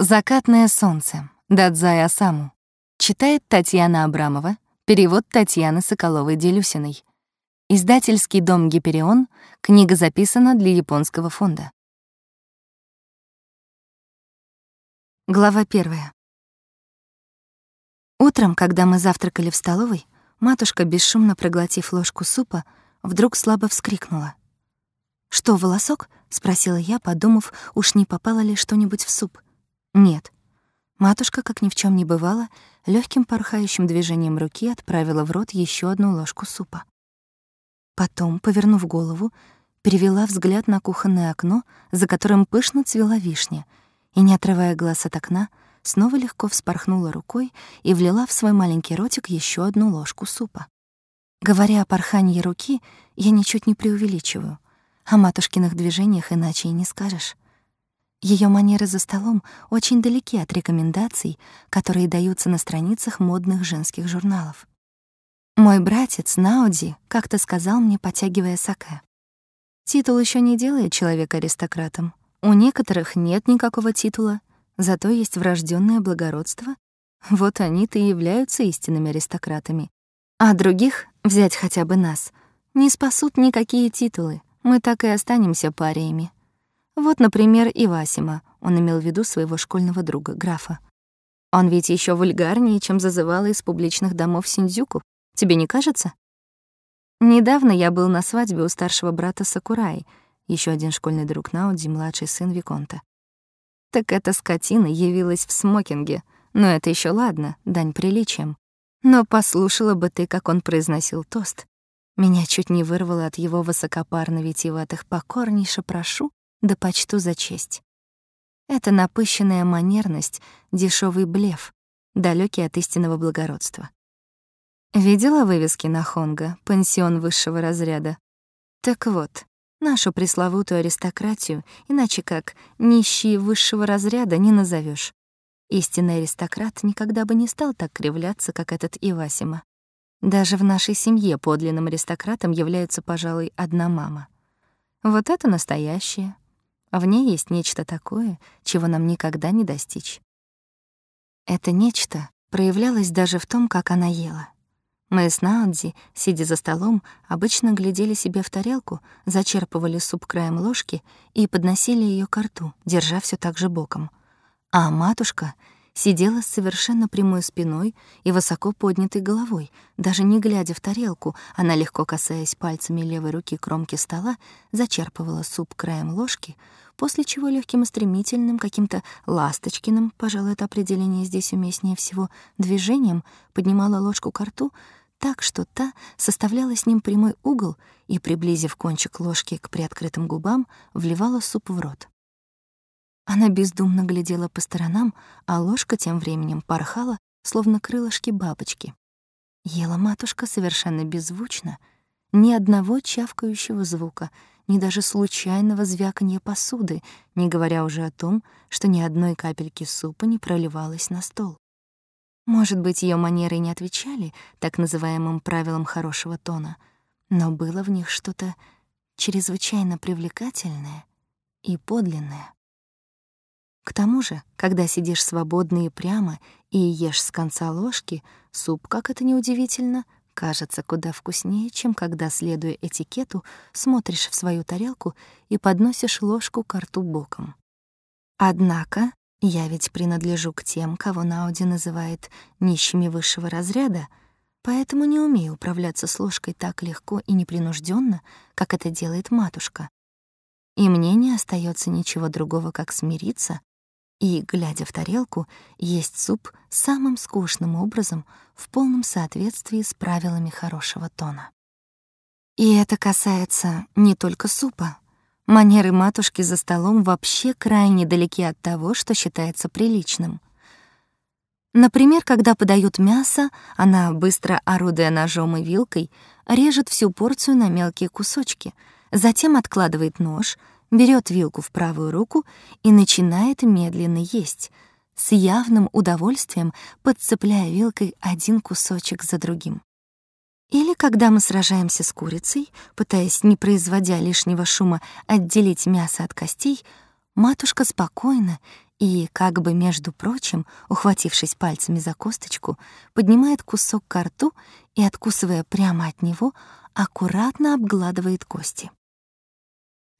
Закатное солнце. Дадзай Асаму. Читает Татьяна Абрамова. Перевод Татьяны Соколовой-Делюсиной. Издательский дом «Гиперион». Книга записана для японского фонда. Глава первая. Утром, когда мы завтракали в столовой, матушка, бесшумно проглотив ложку супа, вдруг слабо вскрикнула. «Что, волосок?» — спросила я, подумав, уж не попало ли что-нибудь в суп. Нет. Матушка, как ни в чем не бывало, легким порхающим движением руки отправила в рот еще одну ложку супа. Потом, повернув голову, перевела взгляд на кухонное окно, за которым пышно цвела вишня, и, не отрывая глаз от окна, снова легко вспорхнула рукой и влила в свой маленький ротик еще одну ложку супа. Говоря о порхании руки, я ничуть не преувеличиваю. О матушкиных движениях иначе и не скажешь. Ее манеры за столом очень далеки от рекомендаций, которые даются на страницах модных женских журналов. Мой братец Науди как-то сказал мне, потягивая саке. Титул еще не делает человека аристократом. У некоторых нет никакого титула, зато есть врожденное благородство. Вот они-то и являются истинными аристократами. А других, взять хотя бы нас, не спасут никакие титулы. Мы так и останемся париями. Вот, например, Ивасима, он имел в виду своего школьного друга, графа. Он ведь еще вульгарнее, чем зазывала из публичных домов Синдзюку. Тебе не кажется? Недавно я был на свадьбе у старшего брата Сакураи, еще один школьный друг Науди, младший сын Виконта. Так эта скотина явилась в смокинге. Но это еще ладно, дань приличиям. Но послушала бы ты, как он произносил тост. Меня чуть не вырвало от его высокопарно-витиеватых «покорнейше прошу» да почту за честь. Это напыщенная манерность, дешевый блеф, далекий от истинного благородства. Видела вывески на Хонга, пансион высшего разряда? Так вот, нашу пресловутую аристократию, иначе как нищие высшего разряда не назовешь. Истинный аристократ никогда бы не стал так кривляться, как этот Ивасима. Даже в нашей семье подлинным аристократом является, пожалуй, одна мама. Вот это настоящее, в ней есть нечто такое, чего нам никогда не достичь. Это нечто проявлялось даже в том, как она ела. Мы с Наудзи, сидя за столом, обычно глядели себе в тарелку, зачерпывали суп краем ложки и подносили ее к рту, держа все так же боком. А матушка сидела с совершенно прямой спиной и высоко поднятой головой, даже не глядя в тарелку, она, легко касаясь пальцами левой руки кромки стола, зачерпывала суп краем ложки, после чего легким и стремительным, каким-то ласточкиным, пожалуй, это определение здесь уместнее всего, движением поднимала ложку к рту, так что та составляла с ним прямой угол и, приблизив кончик ложки к приоткрытым губам, вливала суп в рот. Она бездумно глядела по сторонам, а ложка тем временем порхала, словно крылышки бабочки. Ела матушка совершенно беззвучно, ни одного чавкающего звука, ни даже случайного звяканья посуды, не говоря уже о том, что ни одной капельки супа не проливалось на стол. Может быть, ее манеры не отвечали так называемым правилам хорошего тона, но было в них что-то чрезвычайно привлекательное и подлинное. К тому же, когда сидишь свободно и прямо и ешь с конца ложки, суп, как это неудивительно, кажется куда вкуснее, чем когда, следуя этикету, смотришь в свою тарелку и подносишь ложку к рту боком. Однако я ведь принадлежу к тем, кого Науди называет нищими высшего разряда, поэтому не умею управляться с ложкой так легко и непринужденно, как это делает матушка. И мне не остается ничего другого, как смириться и, глядя в тарелку, есть суп самым скучным образом в полном соответствии с правилами хорошего тона. И это касается не только супа. Манеры матушки за столом вообще крайне далеки от того, что считается приличным. Например, когда подают мясо, она, быстро орудуя ножом и вилкой, режет всю порцию на мелкие кусочки, затем откладывает нож — берет вилку в правую руку и начинает медленно есть, с явным удовольствием подцепляя вилкой один кусочек за другим. Или когда мы сражаемся с курицей, пытаясь, не производя лишнего шума, отделить мясо от костей, матушка спокойно и, как бы между прочим, ухватившись пальцами за косточку, поднимает кусок ко рту и, откусывая прямо от него, аккуратно обгладывает кости.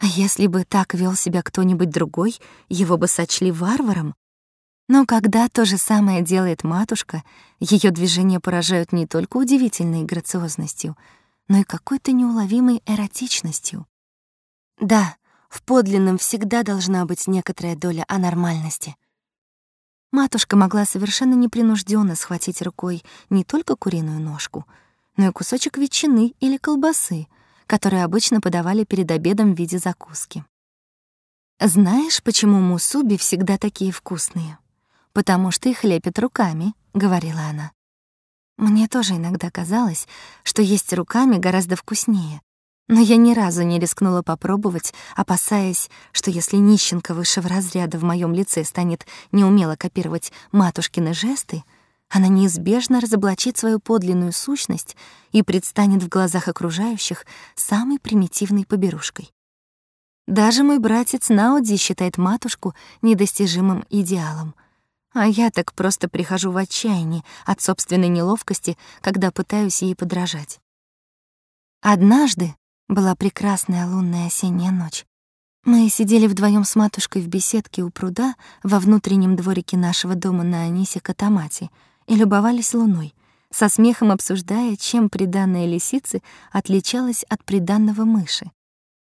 А если бы так вел себя кто-нибудь другой, его бы сочли варваром. Но когда то же самое делает матушка, ее движения поражают не только удивительной грациозностью, но и какой-то неуловимой эротичностью. Да, в подлинном всегда должна быть некоторая доля анормальности. Матушка могла совершенно непринужденно схватить рукой не только куриную ножку, но и кусочек ветчины или колбасы, которые обычно подавали перед обедом в виде закуски. «Знаешь, почему мусуби всегда такие вкусные? Потому что их лепят руками», — говорила она. Мне тоже иногда казалось, что есть руками гораздо вкуснее, но я ни разу не рискнула попробовать, опасаясь, что если нищенка высшего разряда в моем лице станет неумело копировать матушкины жесты, она неизбежно разоблачит свою подлинную сущность и предстанет в глазах окружающих самой примитивной поберушкой. Даже мой братец Науди считает матушку недостижимым идеалом, а я так просто прихожу в отчаяние от собственной неловкости, когда пытаюсь ей подражать. Однажды, была прекрасная лунная осенняя ночь. Мы сидели вдвоем с матушкой в беседке у пруда во внутреннем дворике нашего дома на Анисе Катамати и любовались луной, со смехом обсуждая, чем приданная лисицы отличалась от приданного мыши.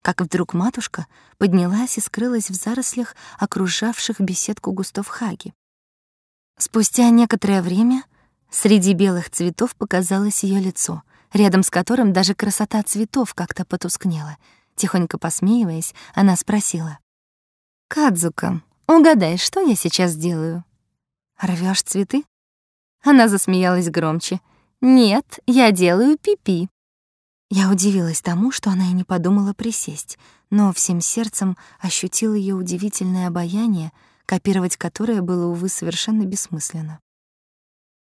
Как вдруг матушка поднялась и скрылась в зарослях, окружавших беседку густов хаги. Спустя некоторое время среди белых цветов показалось ее лицо — рядом с которым даже красота цветов как-то потускнела. Тихонько посмеиваясь, она спросила. «Кадзука, угадай, что я сейчас делаю?» Рвешь цветы?» Она засмеялась громче. «Нет, я делаю пипи». Я удивилась тому, что она и не подумала присесть, но всем сердцем ощутила ее удивительное обаяние, копировать которое было, увы, совершенно бессмысленно.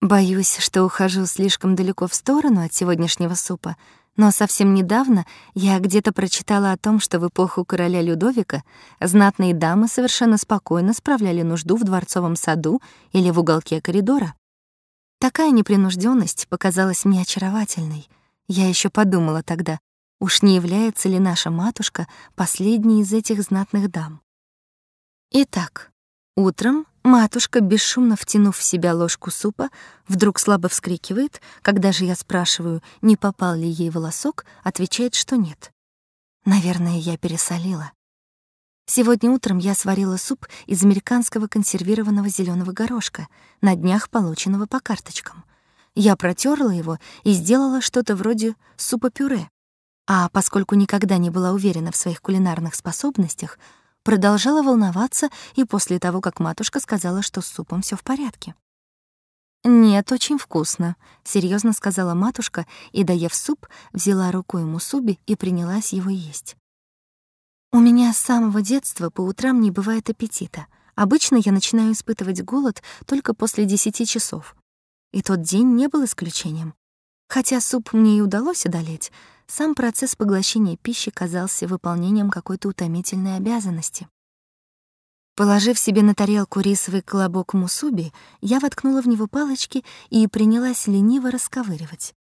Боюсь, что ухожу слишком далеко в сторону от сегодняшнего супа, но совсем недавно я где-то прочитала о том, что в эпоху короля Людовика знатные дамы совершенно спокойно справляли нужду в дворцовом саду или в уголке коридора. Такая непринужденность показалась мне очаровательной. Я еще подумала тогда, уж не является ли наша матушка последней из этих знатных дам. Итак, утром Матушка, бесшумно втянув в себя ложку супа, вдруг слабо вскрикивает, когда же я спрашиваю, не попал ли ей волосок, отвечает, что нет. Наверное, я пересолила. Сегодня утром я сварила суп из американского консервированного зеленого горошка, на днях полученного по карточкам. Я протерла его и сделала что-то вроде супа-пюре. А поскольку никогда не была уверена в своих кулинарных способностях, продолжала волноваться и после того, как матушка сказала, что с супом все в порядке. «Нет, очень вкусно», — серьезно сказала матушка и, доев суп, взяла рукой мусуби и принялась его есть. «У меня с самого детства по утрам не бывает аппетита. Обычно я начинаю испытывать голод только после десяти часов. И тот день не был исключением. Хотя суп мне и удалось одолеть, сам процесс поглощения пищи казался выполнением какой-то утомительной обязанности. Положив себе на тарелку рисовый колобок мусуби, я воткнула в него палочки и принялась лениво расковыривать.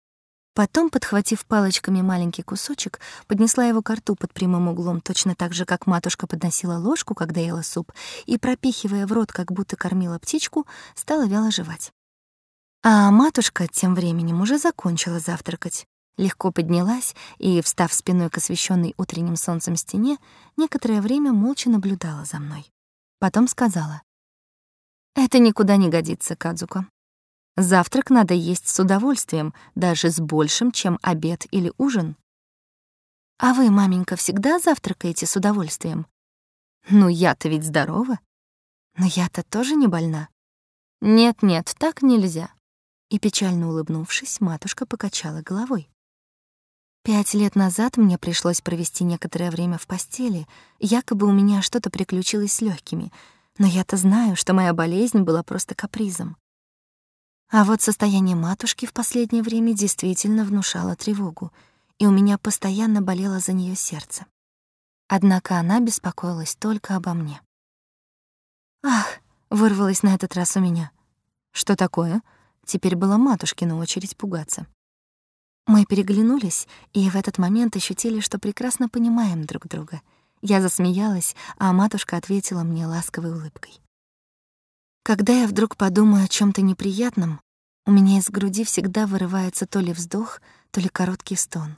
Потом, подхватив палочками маленький кусочек, поднесла его к рту под прямым углом, точно так же, как матушка подносила ложку, когда ела суп, и, пропихивая в рот, как будто кормила птичку, стала вяло жевать. А матушка тем временем уже закончила завтракать. Легко поднялась и, встав спиной к освещенной утренним солнцем стене, некоторое время молча наблюдала за мной. Потом сказала. «Это никуда не годится, Кадзуко. Завтрак надо есть с удовольствием, даже с большим, чем обед или ужин. А вы, маменька, всегда завтракаете с удовольствием? Ну, я-то ведь здорова. Но я-то тоже не больна. Нет-нет, так нельзя. И печально улыбнувшись, матушка покачала головой. Пять лет назад мне пришлось провести некоторое время в постели, якобы у меня что-то приключилось с легкими, но я-то знаю, что моя болезнь была просто капризом. А вот состояние матушки в последнее время действительно внушало тревогу, и у меня постоянно болело за нее сердце. Однако она беспокоилась только обо мне. «Ах, Вырвалось на этот раз у меня. Что такое? Теперь была матушкина очередь пугаться. Мы переглянулись, и в этот момент ощутили, что прекрасно понимаем друг друга. Я засмеялась, а матушка ответила мне ласковой улыбкой. Когда я вдруг подумаю о чем то неприятном, у меня из груди всегда вырывается то ли вздох, то ли короткий стон.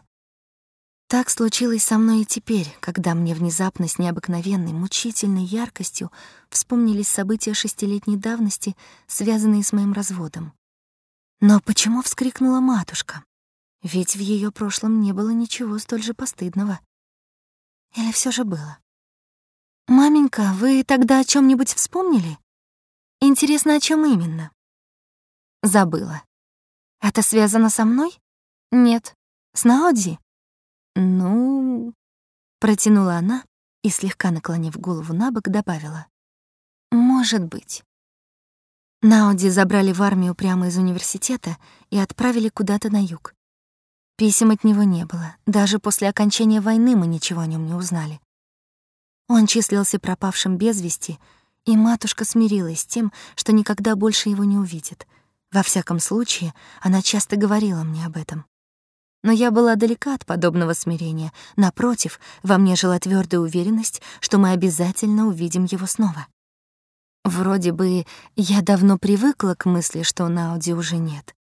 Так случилось со мной и теперь, когда мне внезапно с необыкновенной, мучительной яркостью вспомнились события шестилетней давности, связанные с моим разводом. Но почему вскрикнула матушка? Ведь в ее прошлом не было ничего столь же постыдного. Или все же было? «Маменька, вы тогда о чем нибудь вспомнили? Интересно, о чем именно?» «Забыла. Это связано со мной? Нет. С Наоди?» «Ну...» — протянула она и, слегка наклонив голову на бок, добавила. «Может быть». Науди забрали в армию прямо из университета и отправили куда-то на юг. Писем от него не было. Даже после окончания войны мы ничего о нем не узнали. Он числился пропавшим без вести, и матушка смирилась с тем, что никогда больше его не увидит. Во всяком случае, она часто говорила мне об этом. Но я была далека от подобного смирения. Напротив, во мне жила твердая уверенность, что мы обязательно увидим его снова. Вроде бы я давно привыкла к мысли, что Науди уже нет.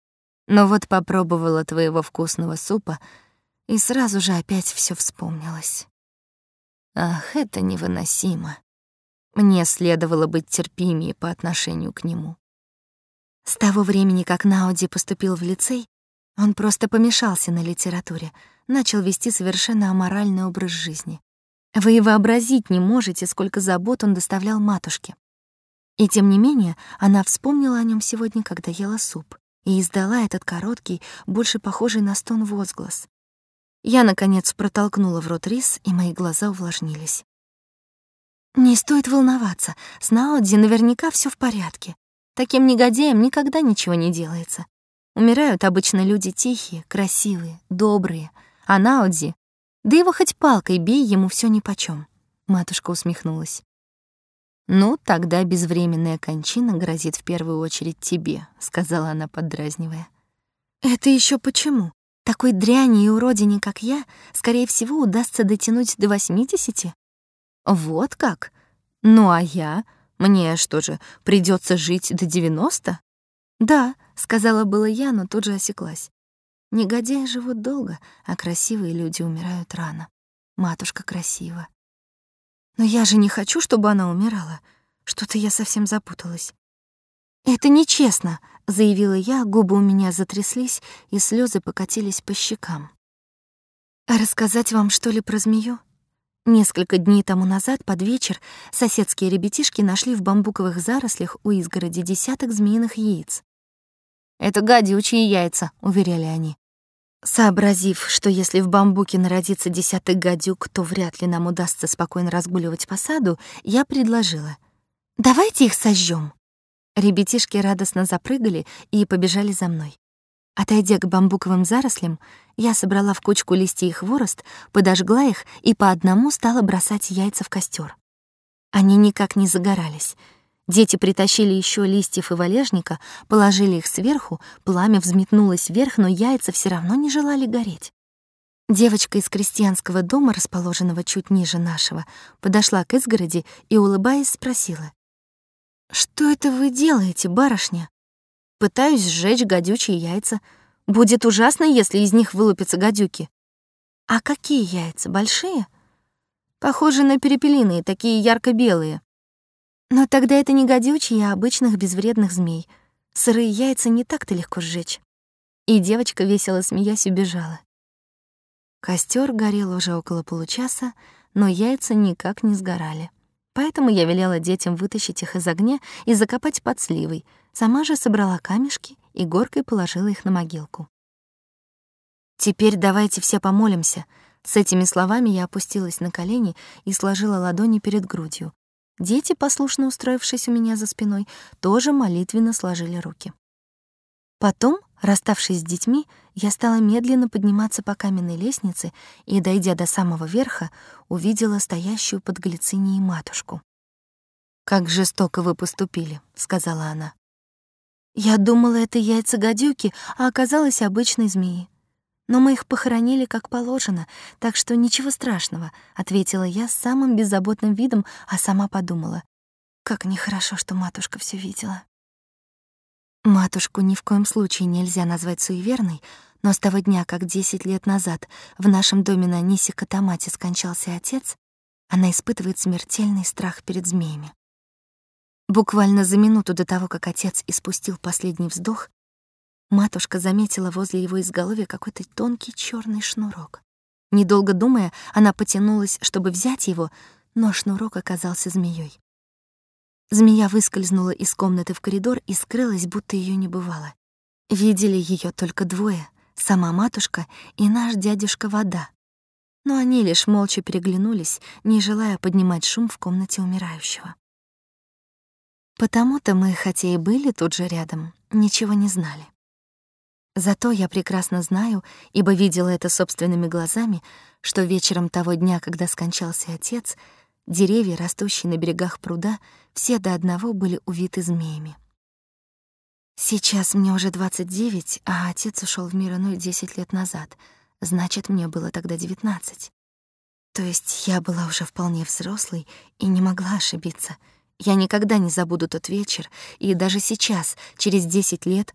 Но вот попробовала твоего вкусного супа, и сразу же опять все вспомнилось. Ах, это невыносимо. Мне следовало быть терпимее по отношению к нему. С того времени, как Науди поступил в лицей, он просто помешался на литературе, начал вести совершенно аморальный образ жизни. Вы и вообразить не можете, сколько забот он доставлял матушке. И тем не менее, она вспомнила о нем сегодня, когда ела суп, и издала этот короткий, больше похожий на стон возглас. Я, наконец, протолкнула в рот рис, и мои глаза увлажнились. «Не стоит волноваться, с Наудзи наверняка все в порядке. Таким негодяем никогда ничего не делается. Умирают обычно люди тихие, красивые, добрые, а Наудзи... Да его хоть палкой бей, ему все нипочём. Матушка усмехнулась. «Ну, тогда безвременная кончина грозит в первую очередь тебе», — сказала она, поддразнивая. «Это еще почему? Такой дряни и уродине, как я, скорее всего, удастся дотянуть до восьмидесяти?» «Вот как? Ну а я? Мне что же, придется жить до девяносто?» «Да», — сказала было я, но тут же осеклась. Негодяи живут долго, а красивые люди умирают рано. Матушка красива. Но я же не хочу, чтобы она умирала. Что-то я совсем запуталась. «Это нечестно», — заявила я, губы у меня затряслись, и слезы покатились по щекам. «А рассказать вам, что ли, про змею?» Несколько дней тому назад, под вечер, соседские ребятишки нашли в бамбуковых зарослях у изгороди десяток змеиных яиц. «Это гадючие яйца», — уверяли они. Сообразив, что если в бамбуке народится десяток гадюк, то вряд ли нам удастся спокойно разгуливать по саду, я предложила. «Давайте их сожжем. Ребятишки радостно запрыгали и побежали за мной. Отойдя к бамбуковым зарослям, я собрала в кучку листья и хворост, подожгла их и по одному стала бросать яйца в костер. Они никак не загорались — Дети притащили еще листьев и валежника, положили их сверху, пламя взметнулось вверх, но яйца все равно не желали гореть. Девочка из крестьянского дома, расположенного чуть ниже нашего, подошла к изгороди и, улыбаясь, спросила. «Что это вы делаете, барышня?» «Пытаюсь сжечь гадючие яйца. Будет ужасно, если из них вылупятся гадюки». «А какие яйца, большие?» «Похожи на перепелиные, такие ярко-белые». Но тогда это не гадючие, а обычных безвредных змей. Сырые яйца не так-то легко сжечь. И девочка, весело смеясь, убежала. Костер горел уже около получаса, но яйца никак не сгорали. Поэтому я велела детям вытащить их из огня и закопать под сливой. Сама же собрала камешки и горкой положила их на могилку. «Теперь давайте все помолимся». С этими словами я опустилась на колени и сложила ладони перед грудью, Дети, послушно устроившись у меня за спиной, тоже молитвенно сложили руки. Потом, расставшись с детьми, я стала медленно подниматься по каменной лестнице и, дойдя до самого верха, увидела стоящую под глицинией матушку. «Как жестоко вы поступили», — сказала она. «Я думала, это яйца гадюки, а оказалось обычной змеи. Но мы их похоронили как положено, так что ничего страшного», — ответила я с самым беззаботным видом, а сама подумала. Как нехорошо, что матушка все видела. Матушку ни в коем случае нельзя назвать суеверной, но с того дня, как десять лет назад в нашем доме на Нисе Катамате скончался отец, она испытывает смертельный страх перед змеями. Буквально за минуту до того, как отец испустил последний вздох, матушка заметила возле его изголовья какой-то тонкий черный шнурок. Недолго думая, она потянулась, чтобы взять его, но шнурок оказался змеей. Змея выскользнула из комнаты в коридор и скрылась, будто ее не бывало. Видели ее только двое — сама матушка и наш дядюшка Вода. Но они лишь молча переглянулись, не желая поднимать шум в комнате умирающего. Потому-то мы, хотя и были тут же рядом, ничего не знали. Зато я прекрасно знаю, ибо видела это собственными глазами, что вечером того дня, когда скончался отец — Деревья, растущие на берегах пруда, все до одного были увиты змеями. Сейчас мне уже 29, а отец ушел в мир иной 10 лет назад. Значит, мне было тогда 19. То есть я была уже вполне взрослой и не могла ошибиться. Я никогда не забуду тот вечер, и даже сейчас, через 10 лет,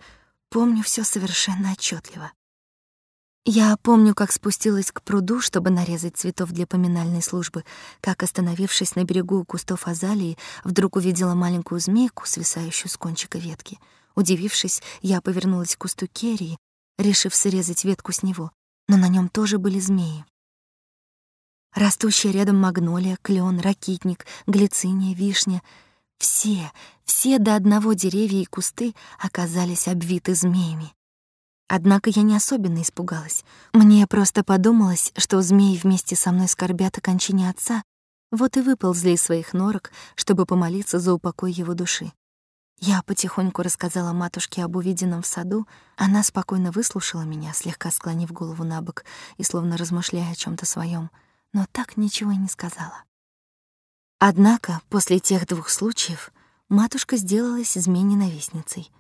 помню все совершенно отчетливо. Я помню, как спустилась к пруду, чтобы нарезать цветов для поминальной службы, как, остановившись на берегу кустов азалии, вдруг увидела маленькую змейку, свисающую с кончика ветки. Удивившись, я повернулась к кусту керии, решив срезать ветку с него, но на нем тоже были змеи. Растущая рядом магнолия, клен, ракитник, глициния, вишня — все, все до одного деревья и кусты оказались обвиты змеями. Однако я не особенно испугалась. Мне просто подумалось, что змеи вместе со мной скорбят о кончине отца, вот и выползли из своих норок, чтобы помолиться за упокой его души. Я потихоньку рассказала матушке об увиденном в саду, она спокойно выслушала меня, слегка склонив голову на бок и словно размышляя о чем то своем, но так ничего и не сказала. Однако после тех двух случаев матушка сделалась змей-ненавистницей —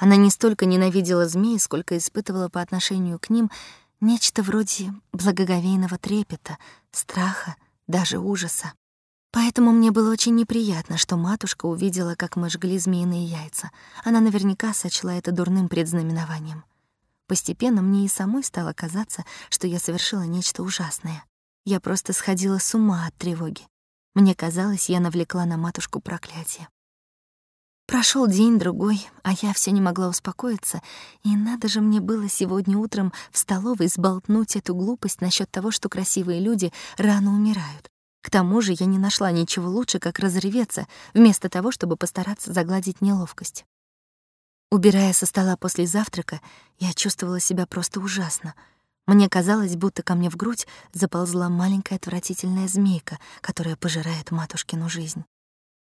она не столько ненавидела змей, сколько испытывала по отношению к ним нечто вроде благоговейного трепета, страха, даже ужаса. Поэтому мне было очень неприятно, что матушка увидела, как мы жгли змеиные яйца. Она наверняка сочла это дурным предзнаменованием. Постепенно мне и самой стало казаться, что я совершила нечто ужасное. Я просто сходила с ума от тревоги. Мне казалось, я навлекла на матушку проклятие. Прошел день-другой, а я все не могла успокоиться, и надо же мне было сегодня утром в столовой сболтнуть эту глупость насчет того, что красивые люди рано умирают. К тому же я не нашла ничего лучше, как разреветься, вместо того, чтобы постараться загладить неловкость. Убирая со стола после завтрака, я чувствовала себя просто ужасно. Мне казалось, будто ко мне в грудь заползла маленькая отвратительная змейка, которая пожирает матушкину жизнь.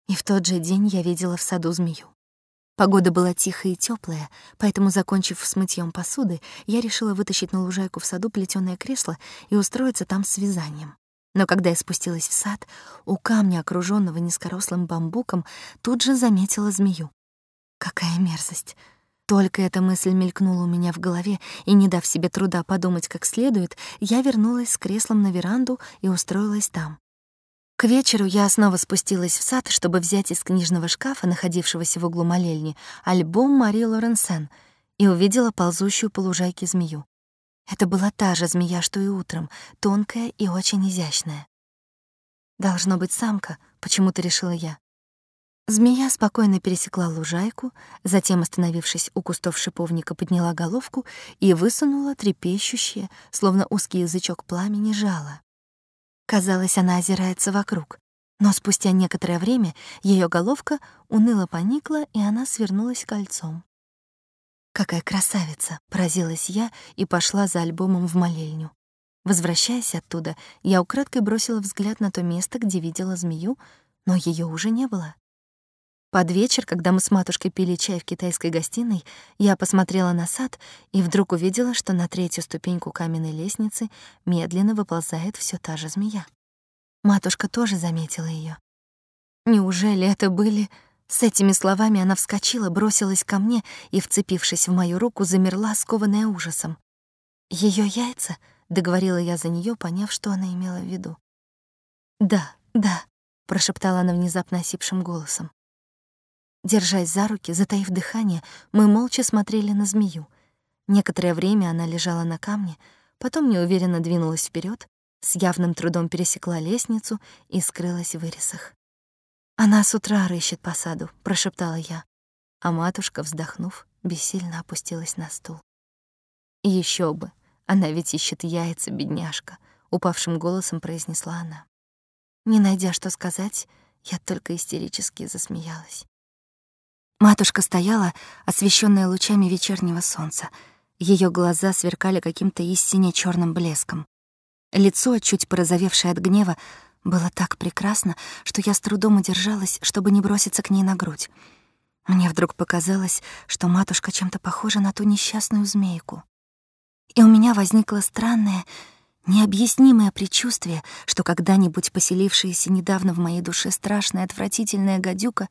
И в тот же день я видела в саду змею. Погода была тихая и теплая, поэтому, закончив с мытьем посуды, я решила вытащить на лужайку в саду плетёное кресло и устроиться там с вязанием. Но когда я спустилась в сад, у камня, окружённого низкорослым бамбуком, тут же заметила змею. Какая мерзость! Только эта мысль мелькнула у меня в голове, и, не дав себе труда подумать как следует, я вернулась с креслом на веранду и устроилась там. К вечеру я снова спустилась в сад, чтобы взять из книжного шкафа, находившегося в углу молельни, альбом Мари Лоренсен и увидела ползущую по лужайке змею. Это была та же змея, что и утром, тонкая и очень изящная. «Должно быть самка», — почему-то решила я. Змея спокойно пересекла лужайку, затем, остановившись у кустов шиповника, подняла головку и высунула трепещущее, словно узкий язычок пламени, жало. Казалось, она озирается вокруг. Но спустя некоторое время ее головка уныло поникла, и она свернулась кольцом. «Какая красавица!» — поразилась я и пошла за альбомом в молельню. Возвращаясь оттуда, я украдкой бросила взгляд на то место, где видела змею, но ее уже не было. Под вечер, когда мы с матушкой пили чай в китайской гостиной, я посмотрела на сад и вдруг увидела, что на третью ступеньку каменной лестницы медленно выползает все та же змея. Матушка тоже заметила ее. Неужели это были... С этими словами она вскочила, бросилась ко мне и, вцепившись в мою руку, замерла, скованная ужасом. Ее яйца?» — договорила я за нее, поняв, что она имела в виду. «Да, да», — прошептала она внезапно осипшим голосом. Держась за руки, затаив дыхание, мы молча смотрели на змею. Некоторое время она лежала на камне, потом неуверенно двинулась вперед, с явным трудом пересекла лестницу и скрылась в вырезах. «Она с утра рыщет по саду», — прошептала я, а матушка, вздохнув, бессильно опустилась на стул. Еще бы, она ведь ищет яйца, бедняжка, упавшим голосом произнесла она. Не найдя что сказать, я только истерически засмеялась. Матушка стояла, освещенная лучами вечернего солнца. Ее глаза сверкали каким-то истинно черным блеском. Лицо, чуть порозовевшее от гнева, было так прекрасно, что я с трудом удержалась, чтобы не броситься к ней на грудь. Мне вдруг показалось, что матушка чем-то похожа на ту несчастную змейку и у меня возникло странное, необъяснимое предчувствие, что когда-нибудь поселившаяся недавно в моей душе страшная отвратительная гадюка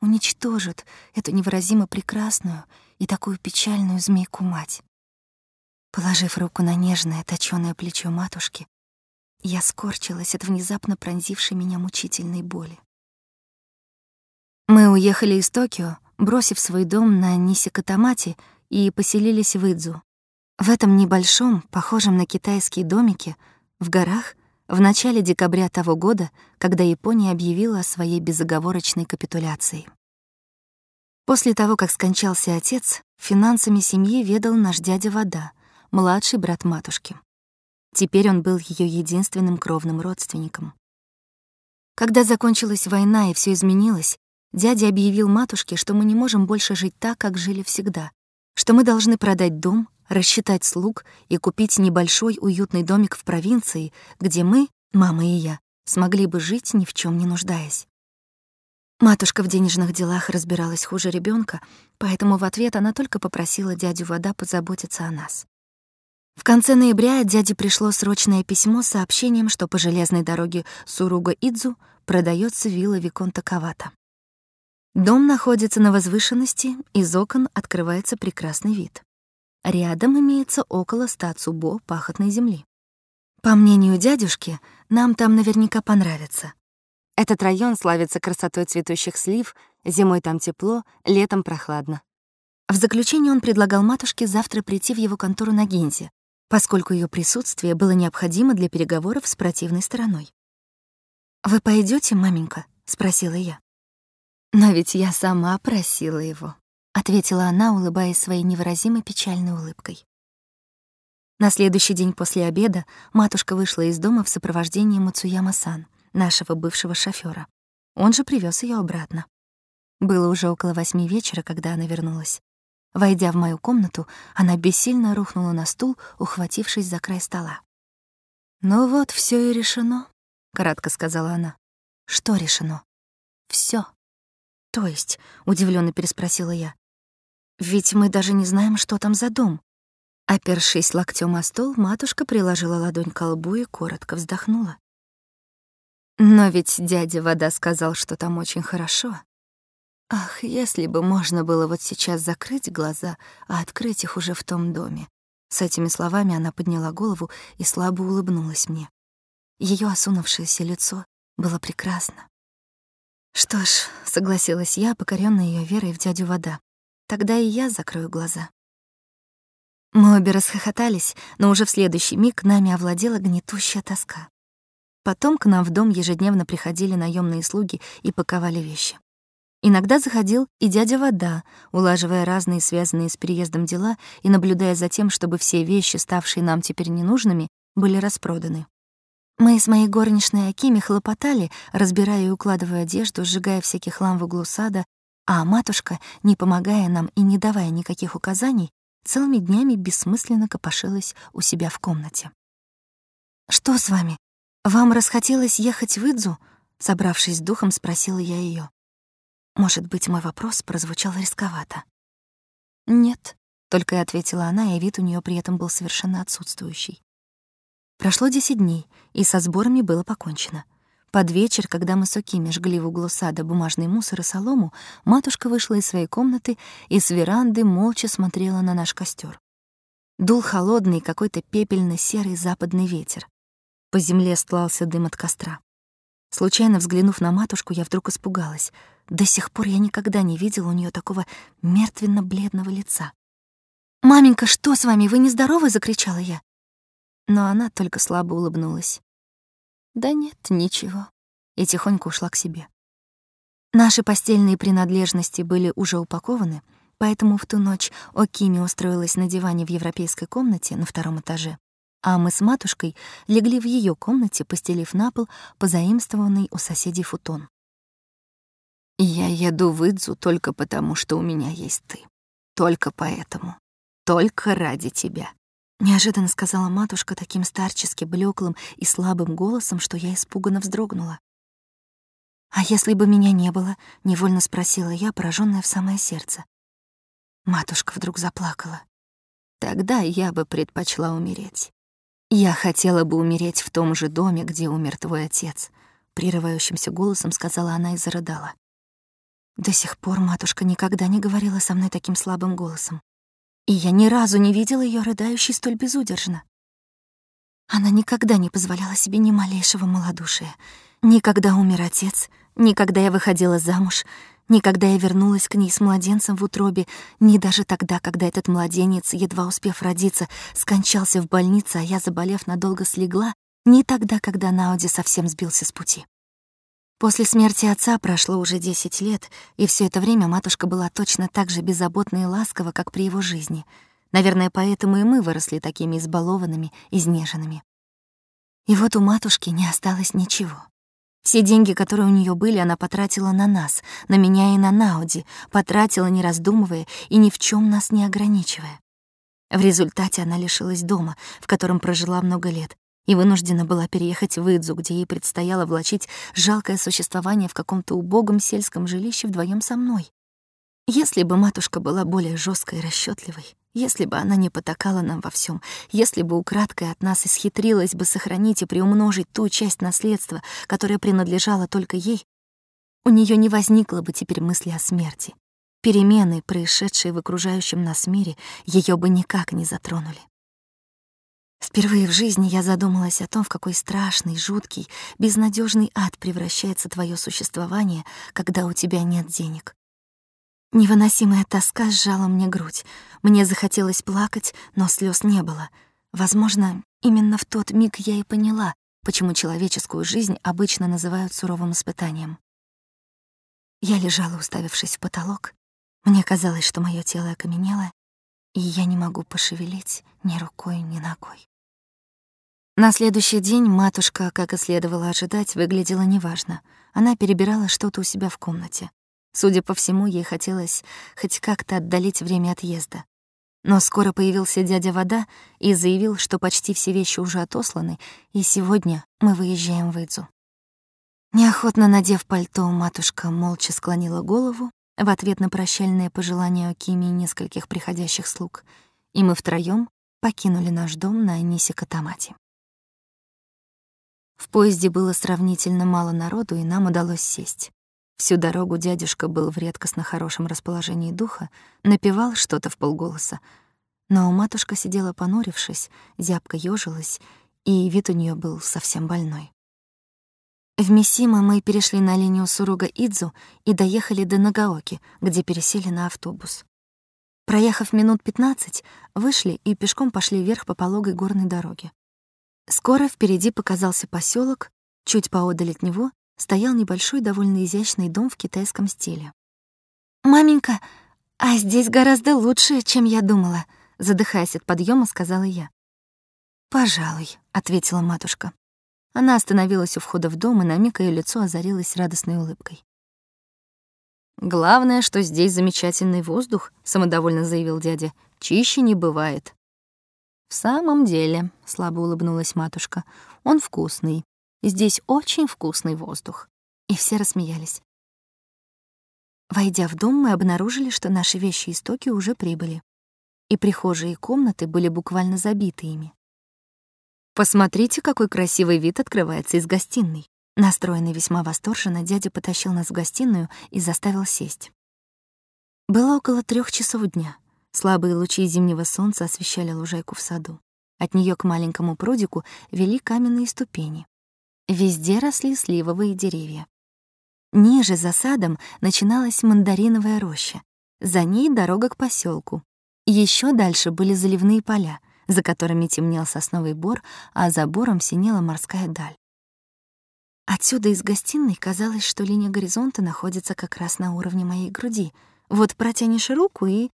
уничтожит эту невыразимо прекрасную и такую печальную змейку-мать. Положив руку на нежное, точёное плечо матушки, я скорчилась от внезапно пронзившей меня мучительной боли. Мы уехали из Токио, бросив свой дом на Нисикатамати и поселились в Идзу, в этом небольшом, похожем на китайские домике, в горах, в начале декабря того года, когда Япония объявила о своей безоговорочной капитуляции. После того, как скончался отец, финансами семьи ведал наш дядя Вода, младший брат матушки. Теперь он был ее единственным кровным родственником. Когда закончилась война и все изменилось, дядя объявил матушке, что мы не можем больше жить так, как жили всегда, что мы должны продать дом, рассчитать слуг и купить небольшой уютный домик в провинции, где мы, мама и я, смогли бы жить, ни в чем не нуждаясь. Матушка в денежных делах разбиралась хуже ребенка, поэтому в ответ она только попросила дядю Вода позаботиться о нас. В конце ноября дяде пришло срочное письмо с сообщением, что по железной дороге Суруга-Идзу продается вилла Виконта Кавата. Дом находится на возвышенности, из окон открывается прекрасный вид. Рядом имеется около ста цубо пахотной земли. По мнению дядюшки, нам там наверняка понравится. Этот район славится красотой цветущих слив, зимой там тепло, летом прохладно. В заключение он предлагал матушке завтра прийти в его контору на Гинзе, поскольку ее присутствие было необходимо для переговоров с противной стороной. «Вы пойдете, маменька?» — спросила я. Но ведь я сама просила его. — ответила она, улыбаясь своей невыразимо печальной улыбкой. На следующий день после обеда матушка вышла из дома в сопровождении Мацуяма-сан, нашего бывшего шофера. Он же привез ее обратно. Было уже около восьми вечера, когда она вернулась. Войдя в мою комнату, она бессильно рухнула на стул, ухватившись за край стола. «Ну вот, все и решено», — кратко сказала она. «Что решено?» Все. «То есть?» — удивленно переспросила я. Ведь мы даже не знаем, что там за дом. Опершись локтем о стол, матушка приложила ладонь к лбу и коротко вздохнула. Но ведь дядя Вода сказал, что там очень хорошо. Ах, если бы можно было вот сейчас закрыть глаза, а открыть их уже в том доме. С этими словами она подняла голову и слабо улыбнулась мне. Ее осунувшееся лицо было прекрасно. Что ж, согласилась я, покорённая ее верой в дядю Вода. Тогда и я закрою глаза. Мы обе расхохотались, но уже в следующий миг нами овладела гнетущая тоска. Потом к нам в дом ежедневно приходили наемные слуги и паковали вещи. Иногда заходил и дядя Вода, улаживая разные связанные с переездом дела и наблюдая за тем, чтобы все вещи, ставшие нам теперь ненужными, были распроданы. Мы с моей горничной Акими хлопотали, разбирая и укладывая одежду, сжигая всякий хлам в углу сада а матушка, не помогая нам и не давая никаких указаний, целыми днями бессмысленно копошилась у себя в комнате. «Что с вами? Вам расхотелось ехать в Идзу?» Собравшись с духом, спросила я ее. Может быть, мой вопрос прозвучал рисковато. «Нет», — только и ответила она, и вид у нее при этом был совершенно отсутствующий. Прошло десять дней, и со сборами было покончено. Под вечер, когда мы с Окими жгли в углу сада бумажный мусор и солому, матушка вышла из своей комнаты и с веранды молча смотрела на наш костер. Дул холодный какой-то пепельно-серый западный ветер. По земле стлался дым от костра. Случайно взглянув на матушку, я вдруг испугалась. До сих пор я никогда не видела у нее такого мертвенно-бледного лица. «Маменька, что с вами? Вы нездоровы?» — закричала я. Но она только слабо улыбнулась. Да нет, ничего. И тихонько ушла к себе. Наши постельные принадлежности были уже упакованы, поэтому в ту ночь Окими устроилась на диване в европейской комнате на втором этаже, а мы с матушкой легли в ее комнате, постелив на пол позаимствованный у соседей футон. «Я еду в Идзу только потому, что у меня есть ты. Только поэтому. Только ради тебя», Неожиданно сказала матушка таким старчески блеклым и слабым голосом, что я испуганно вздрогнула. «А если бы меня не было?» — невольно спросила я, пораженная в самое сердце. Матушка вдруг заплакала. «Тогда я бы предпочла умереть. Я хотела бы умереть в том же доме, где умер твой отец», — прерывающимся голосом сказала она и зарыдала. До сих пор матушка никогда не говорила со мной таким слабым голосом и я ни разу не видела ее рыдающей столь безудержно. Она никогда не позволяла себе ни малейшего малодушия. Никогда умер отец, никогда я выходила замуж, никогда я вернулась к ней с младенцем в утробе, ни даже тогда, когда этот младенец, едва успев родиться, скончался в больнице, а я, заболев, надолго слегла, ни тогда, когда Науди совсем сбился с пути. После смерти отца прошло уже 10 лет, и все это время матушка была точно так же беззаботна и ласкова, как при его жизни. Наверное, поэтому и мы выросли такими избалованными, изнеженными. И вот у матушки не осталось ничего. Все деньги, которые у нее были, она потратила на нас, на меня и на Науди, потратила, не раздумывая и ни в чем нас не ограничивая. В результате она лишилась дома, в котором прожила много лет, и вынуждена была переехать в Идзу, где ей предстояло влачить жалкое существование в каком-то убогом сельском жилище вдвоем со мной. Если бы матушка была более жесткой и расчетливой, если бы она не потакала нам во всем, если бы украдкой от нас исхитрилась бы сохранить и приумножить ту часть наследства, которая принадлежала только ей, у нее не возникло бы теперь мысли о смерти. Перемены, происшедшие в окружающем нас мире, ее бы никак не затронули. Впервые в жизни я задумалась о том, в какой страшный, жуткий, безнадежный ад превращается твое существование, когда у тебя нет денег. Невыносимая тоска сжала мне грудь. Мне захотелось плакать, но слез не было. Возможно, именно в тот миг я и поняла, почему человеческую жизнь обычно называют суровым испытанием. Я лежала, уставившись в потолок. Мне казалось, что мое тело окаменело, и я не могу пошевелить ни рукой, ни ногой. На следующий день матушка, как и следовало ожидать, выглядела неважно. Она перебирала что-то у себя в комнате. Судя по всему, ей хотелось хоть как-то отдалить время отъезда. Но скоро появился дядя Вода и заявил, что почти все вещи уже отосланы, и сегодня мы выезжаем в Идзу. Неохотно надев пальто, матушка молча склонила голову в ответ на прощальное пожелание Кими и нескольких приходящих слуг, и мы втроём покинули наш дом на Анисе-Катамате. В поезде было сравнительно мало народу, и нам удалось сесть. Всю дорогу дядюшка был в редкостно хорошем расположении духа, напевал что-то в полголоса. Но матушка сидела понурившись, зябко ёжилась, и вид у нее был совсем больной. В Мисима мы перешли на линию Суруга-Идзу и доехали до Нагаоки, где пересели на автобус. Проехав минут 15, вышли и пешком пошли вверх по пологой горной дороге. Скоро впереди показался поселок, чуть поодаль от него стоял небольшой, довольно изящный дом в китайском стиле. «Маменька, а здесь гораздо лучше, чем я думала», — задыхаясь от подъема, сказала я. «Пожалуй», — ответила матушка. Она остановилась у входа в дом, и на миг её лицо озарилось радостной улыбкой. «Главное, что здесь замечательный воздух», — самодовольно заявил дядя. «Чище не бывает». «В самом деле», — слабо улыбнулась матушка, — «он вкусный. Здесь очень вкусный воздух». И все рассмеялись. Войдя в дом, мы обнаружили, что наши вещи и стоки уже прибыли. И прихожие и комнаты были буквально забиты ими. «Посмотрите, какой красивый вид открывается из гостиной», Настроенный весьма восторженно, дядя потащил нас в гостиную и заставил сесть. Было около трех часов дня. Слабые лучи зимнего солнца освещали лужайку в саду. От нее к маленькому прудику вели каменные ступени. Везде росли сливовые деревья. Ниже за садом начиналась мандариновая роща. За ней дорога к поселку. Еще дальше были заливные поля, за которыми темнел сосновый бор, а за бором синела морская даль. Отсюда из гостиной казалось, что линия горизонта находится как раз на уровне моей груди. Вот протянешь руку и...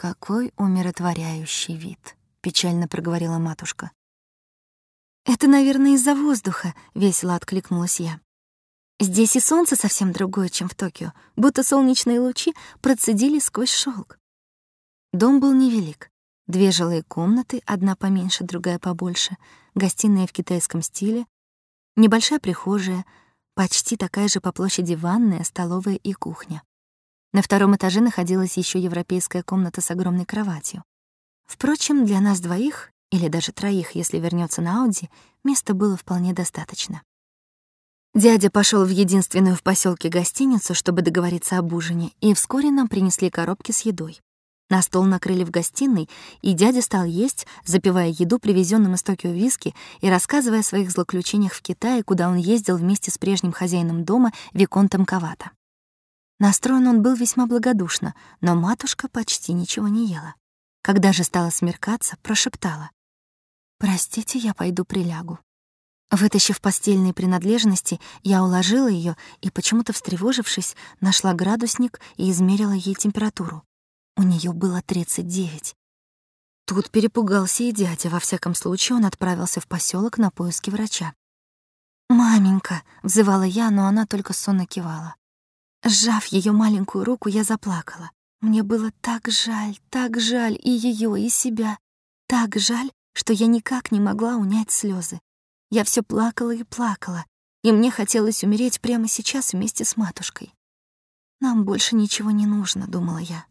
Какой умиротворяющий вид, печально проговорила матушка. Это, наверное, из-за воздуха, весело откликнулась я. Здесь и солнце совсем другое, чем в Токио, будто солнечные лучи процедили сквозь шелк. Дом был невелик. Две жилые комнаты, одна поменьше, другая побольше, гостиная в китайском стиле, небольшая прихожая, почти такая же по площади ванная, столовая и кухня. На втором этаже находилась еще европейская комната с огромной кроватью. Впрочем, для нас двоих, или даже троих, если вернется на Ауди, места было вполне достаточно. Дядя пошел в единственную в поселке гостиницу, чтобы договориться об ужине, и вскоре нам принесли коробки с едой. На стол накрыли в гостиной, и дядя стал есть, запивая еду привезенным из Токио виски и рассказывая о своих злоключениях в Китае, куда он ездил вместе с прежним хозяином дома Виконтом Кавата. Настроен он был весьма благодушно, но матушка почти ничего не ела. Когда же стало смеркаться, прошептала. «Простите, я пойду прилягу». Вытащив постельные принадлежности, я уложила ее и, почему-то встревожившись, нашла градусник и измерила ей температуру. У нее было 39. Тут перепугался и дядя, во всяком случае он отправился в поселок на поиски врача. «Маменька!» — взывала я, но она только сонно кивала. Сжав ее маленькую руку, я заплакала. Мне было так жаль, так жаль и ее, и себя. Так жаль, что я никак не могла унять слезы. Я все плакала и плакала, и мне хотелось умереть прямо сейчас вместе с матушкой. «Нам больше ничего не нужно», — думала я.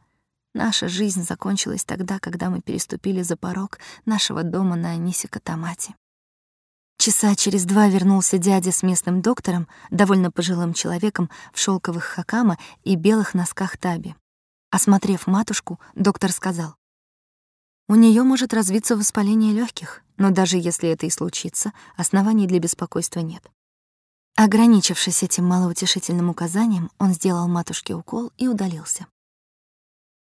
Наша жизнь закончилась тогда, когда мы переступили за порог нашего дома на Анисика-Томате. Часа через два вернулся дядя с местным доктором, довольно пожилым человеком в шелковых хакама и белых носках таби. Осмотрев матушку, доктор сказал, у нее может развиться воспаление легких, но даже если это и случится, оснований для беспокойства нет. Ограничившись этим малоутешительным указанием, он сделал матушке укол и удалился.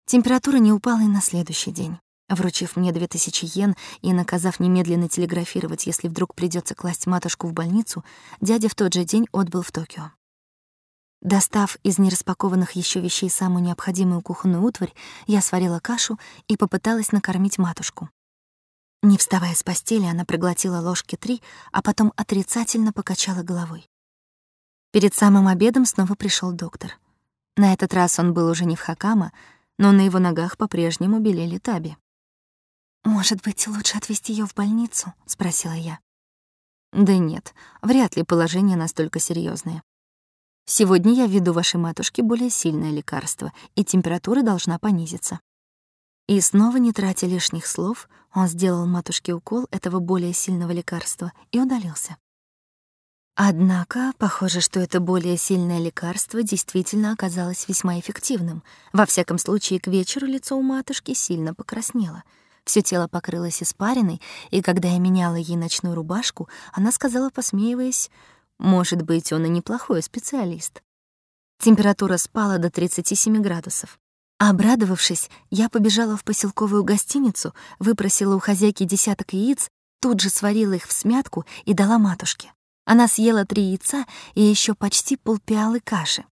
Температура не упала и на следующий день. Вручив мне две тысячи йен и наказав немедленно телеграфировать, если вдруг придется класть матушку в больницу, дядя в тот же день отбыл в Токио. Достав из нераспакованных еще вещей самую необходимую кухонную утварь, я сварила кашу и попыталась накормить матушку. Не вставая с постели, она проглотила ложки три, а потом отрицательно покачала головой. Перед самым обедом снова пришел доктор. На этот раз он был уже не в Хакама, но на его ногах по-прежнему белели таби. «Может быть, лучше отвезти ее в больницу?» — спросила я. «Да нет, вряд ли положение настолько серьезное. Сегодня я введу вашей матушке более сильное лекарство, и температура должна понизиться». И снова, не тратя лишних слов, он сделал матушке укол этого более сильного лекарства и удалился. Однако, похоже, что это более сильное лекарство действительно оказалось весьма эффективным. Во всяком случае, к вечеру лицо у матушки сильно покраснело. Все тело покрылось испариной, и когда я меняла ей ночную рубашку, она сказала, посмеиваясь, может быть, он и неплохой специалист. Температура спала до 37 градусов. Обрадовавшись, я побежала в поселковую гостиницу, выпросила у хозяйки десяток яиц, тут же сварила их в смятку и дала матушке. Она съела три яйца и еще почти полпиалы каши.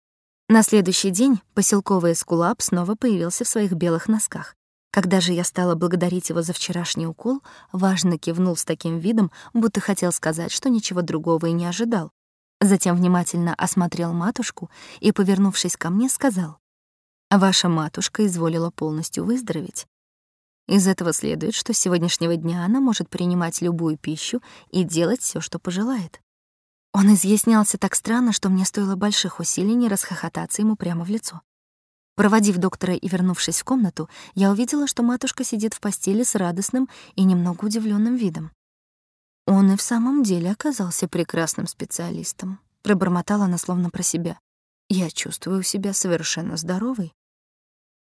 На следующий день поселковый эскулап снова появился в своих белых носках. Когда же я стала благодарить его за вчерашний укол, важно кивнул с таким видом, будто хотел сказать, что ничего другого и не ожидал. Затем внимательно осмотрел матушку и, повернувшись ко мне, сказал, «Ваша матушка изволила полностью выздороветь. Из этого следует, что с сегодняшнего дня она может принимать любую пищу и делать все, что пожелает». Он изъяснялся так странно, что мне стоило больших усилий не расхохотаться ему прямо в лицо. Проводив доктора и вернувшись в комнату, я увидела, что матушка сидит в постели с радостным и немного удивленным видом. Он и в самом деле оказался прекрасным специалистом. Пробормотала она словно про себя. Я чувствую себя совершенно здоровой.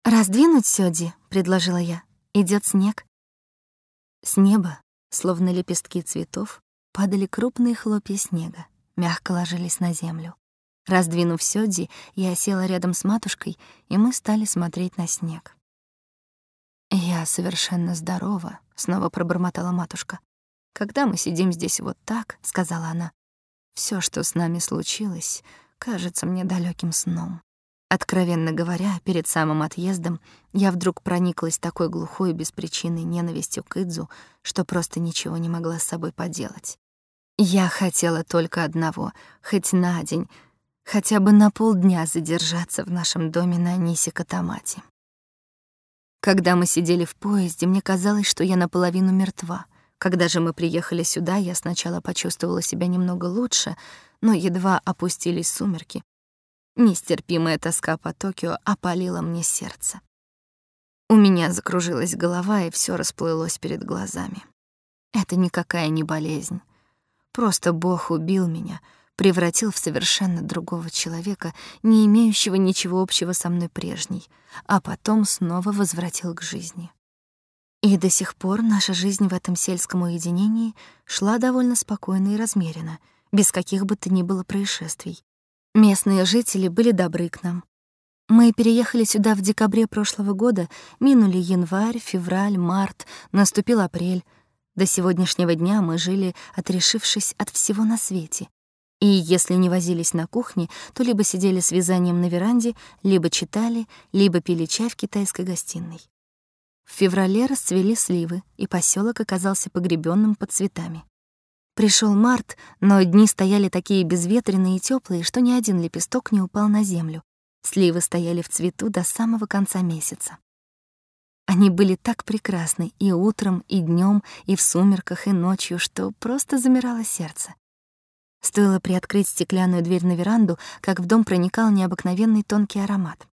«Раздвинуть сёди», — предложила я. Идет снег». С неба, словно лепестки цветов, падали крупные хлопья снега, мягко ложились на землю. Раздвинув сёдзи, я села рядом с матушкой, и мы стали смотреть на снег. «Я совершенно здорова», — снова пробормотала матушка. «Когда мы сидим здесь вот так», — сказала она, — «всё, что с нами случилось, кажется мне далёким сном». Откровенно говоря, перед самым отъездом я вдруг прониклась такой глухой и беспричинной ненавистью к Идзу, что просто ничего не могла с собой поделать. Я хотела только одного — хоть на день, хотя бы на полдня задержаться в нашем доме на Анисе Катамати. Когда мы сидели в поезде, мне казалось, что я наполовину мертва. Когда же мы приехали сюда, я сначала почувствовала себя немного лучше, но едва опустились сумерки. Нестерпимая тоска по Токио опалила мне сердце. У меня закружилась голова, и все расплылось перед глазами. Это никакая не болезнь. Просто Бог убил меня — превратил в совершенно другого человека, не имеющего ничего общего со мной прежней, а потом снова возвратил к жизни. И до сих пор наша жизнь в этом сельском уединении шла довольно спокойно и размеренно, без каких бы то ни было происшествий. Местные жители были добры к нам. Мы переехали сюда в декабре прошлого года, минули январь, февраль, март, наступил апрель. До сегодняшнего дня мы жили, отрешившись от всего на свете, и если не возились на кухне, то либо сидели с вязанием на веранде, либо читали, либо пили чай в китайской гостиной. В феврале расцвели сливы, и поселок оказался погребенным под цветами. Пришел март, но дни стояли такие безветренные и теплые, что ни один лепесток не упал на землю. Сливы стояли в цвету до самого конца месяца. Они были так прекрасны и утром, и днем, и в сумерках, и ночью, что просто замирало сердце. Стоило приоткрыть стеклянную дверь на веранду, как в дом проникал необыкновенный тонкий аромат.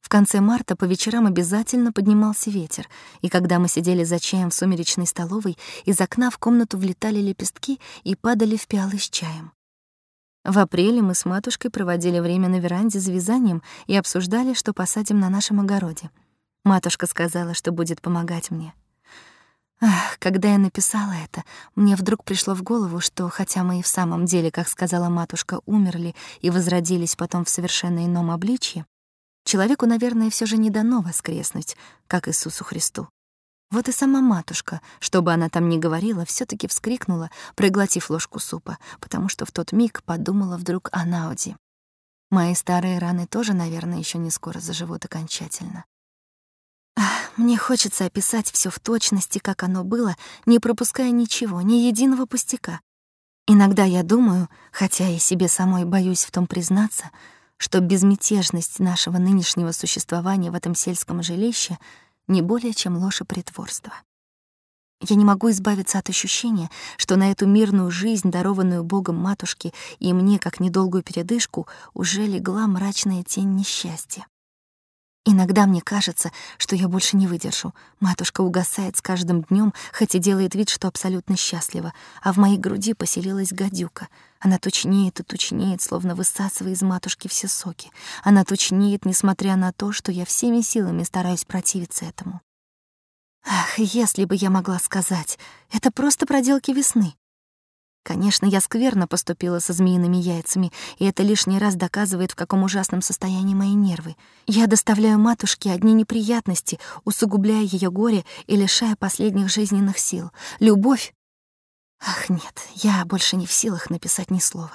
В конце марта по вечерам обязательно поднимался ветер, и когда мы сидели за чаем в сумеречной столовой, из окна в комнату влетали лепестки и падали в пиалы с чаем. В апреле мы с матушкой проводили время на веранде за вязанием и обсуждали, что посадим на нашем огороде. Матушка сказала, что будет помогать мне. Ах, когда я написала это, мне вдруг пришло в голову, что хотя мы и в самом деле, как сказала матушка, умерли и возродились потом в совершенно ином обличье, человеку, наверное, все же не дано воскреснуть, как Иисусу Христу. Вот и сама матушка, что бы она там ни говорила, все таки вскрикнула, проглотив ложку супа, потому что в тот миг подумала вдруг о Науди. Мои старые раны тоже, наверное, еще не скоро заживут окончательно. Мне хочется описать все в точности, как оно было, не пропуская ничего, ни единого пустяка. Иногда я думаю, хотя и себе самой боюсь в том признаться, что безмятежность нашего нынешнего существования в этом сельском жилище не более чем ложь и притворство. Я не могу избавиться от ощущения, что на эту мирную жизнь, дарованную Богом матушке и мне, как недолгую передышку, уже легла мрачная тень несчастья. Иногда мне кажется, что я больше не выдержу. Матушка угасает с каждым днем, хоть и делает вид, что абсолютно счастлива, а в моей груди поселилась гадюка. Она тучнеет и тучнеет, словно высасывая из матушки все соки. Она тучнеет, несмотря на то, что я всеми силами стараюсь противиться этому. Ах, если бы я могла сказать, это просто проделки весны. Конечно, я скверно поступила со змеиными яйцами, и это лишний раз доказывает, в каком ужасном состоянии мои нервы. Я доставляю матушке одни неприятности, усугубляя ее горе и лишая последних жизненных сил. Любовь... Ах, нет, я больше не в силах написать ни слова.